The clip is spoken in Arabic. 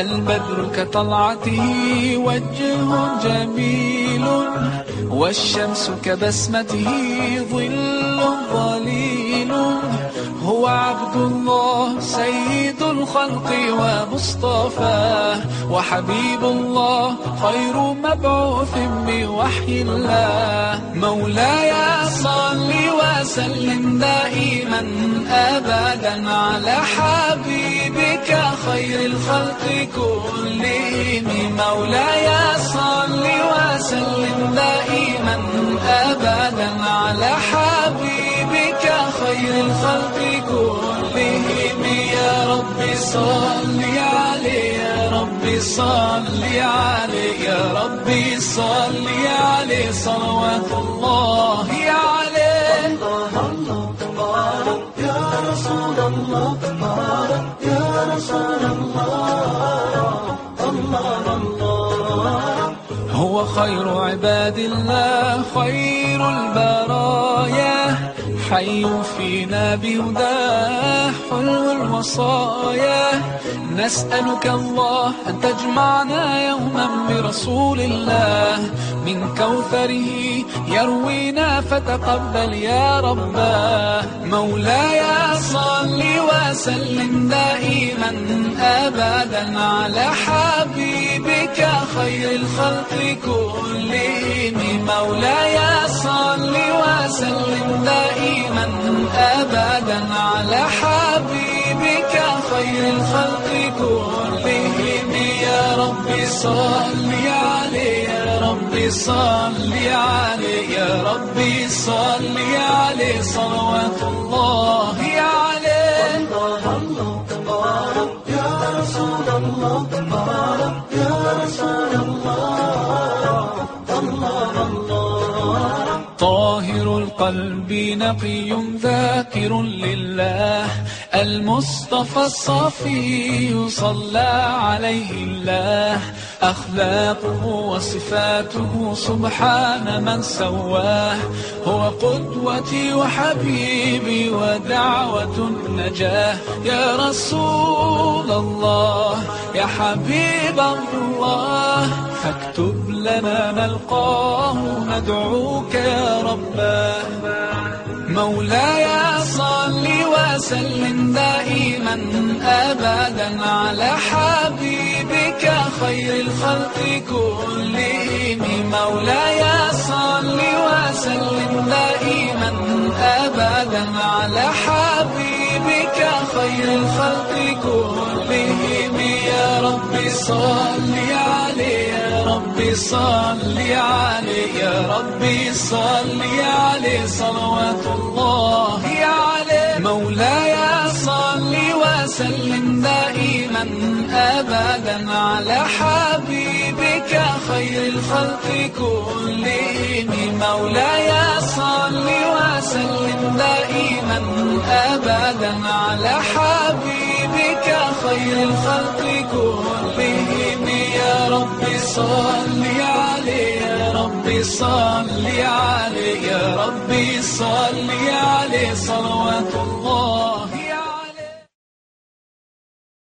البدر كطلعته وجه جميل والشمس كبسمته ظل ظليل هو عبد الله سيد الخلق ومصطفاه وحبيب الله خير مبعوث بوحي الله مولاي صل وسلم دائما أبدا على حبيبك خير الخلق كلهم مولاي صل وسلم دائما أبدا على حبيبك خير الخلق كلهم. يا رب صل عليه يا رب صل عليه يا رب صل عليه صلوات الله عليه. يا رسول الله. هو خير عباد الله خير البرايا. حي فينا بهداه حلو الوصايا. نسألك الله أن تجمعنا يوما برسول الله. من كوثره يروينا فتقبل يا رباه مولاي صل وسلم دائما أبدا على حبيبك خير الخلق كلهم. مولاي صل وسلم دائما أبدا على حبيبك خير الخلق كلهم. يا رب صل عليه يا صل عليه يا رب صل عليه. صلوات الله رسول الله يا رسول الله القلب نقي ذاكر لله المصطفى الصفي صلى عليه الله. أخلاقه وصفاته سبحان من سواه. هو قدوتي وحبيبي ودعوة النجاة. يا رسول الله يا حبيب الله. فاكتب لنا نلقاه ندعوك يا رباه مولاي صل وسلم دائما أبدا على حبيبك خير الخلق كلهم. مولاي صل وسلم دائما أبدا على حبيبك خير الخلق كلهم. يا رب صل عليه يا رب صل عليه يا رب صل عليه صلوات الله عليه مولاي صل وسلم دائما أبدا على حبيبك خير الخلق كلهم. مولاي صل وسلم دائما أبدا على حبيبك خير الخلق كلهم. يا رب صل عليه يا رب صل عليه صلوات الله.